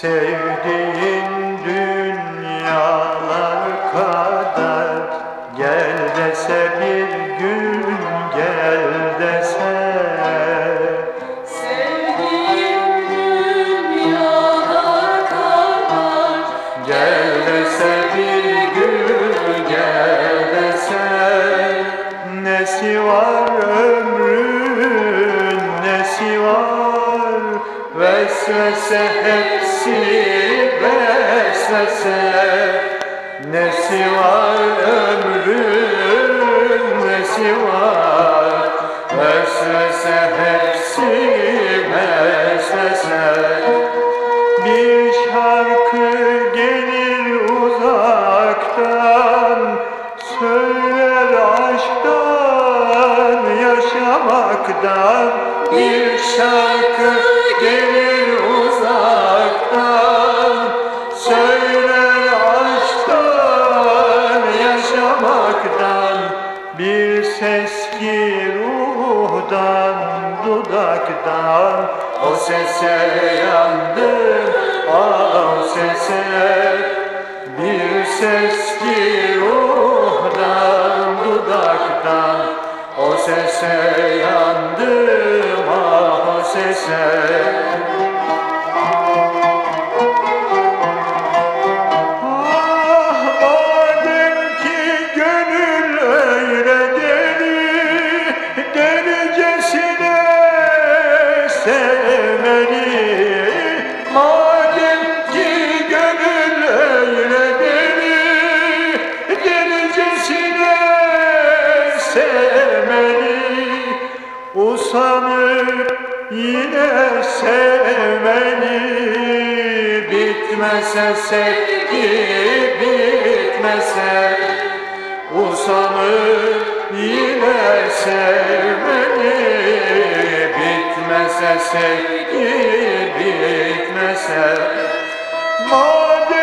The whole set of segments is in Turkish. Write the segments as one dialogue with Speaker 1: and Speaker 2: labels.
Speaker 1: Sevdiğin dünyalar kadar. Gel dese bir gün gel dese. Sevdiğin dünyalar kadar. Gel dese bir gün gel dese. Nesi var ömrün nesi var Vesvese hepsi vesvese. Nesi var ömrün nesi var? Vesvese hepsi vesvese. Bir şarkı gelir uzaktan Söyler aşktan, yaşamaktan. Bir şarkı Bir ses ruhdan, dudaktan. O sese yandım, ah o sese sese yandım, ah o sese Ah madem ki gönül öyle deli Delicesine sevmeli Usanıp yine sevmeli Bitmese sevgi bitmese Usanıp yine sevmeli Bitmese sevgi bitmese. Madem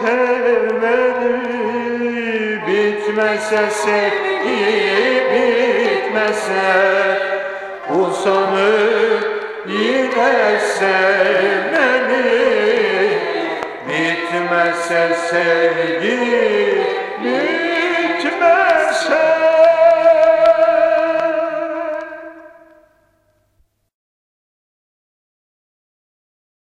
Speaker 1: sevmeli Bitmese sevgi bitmese. Usanıp yine sevmeli Bitmese sevgi. bitmese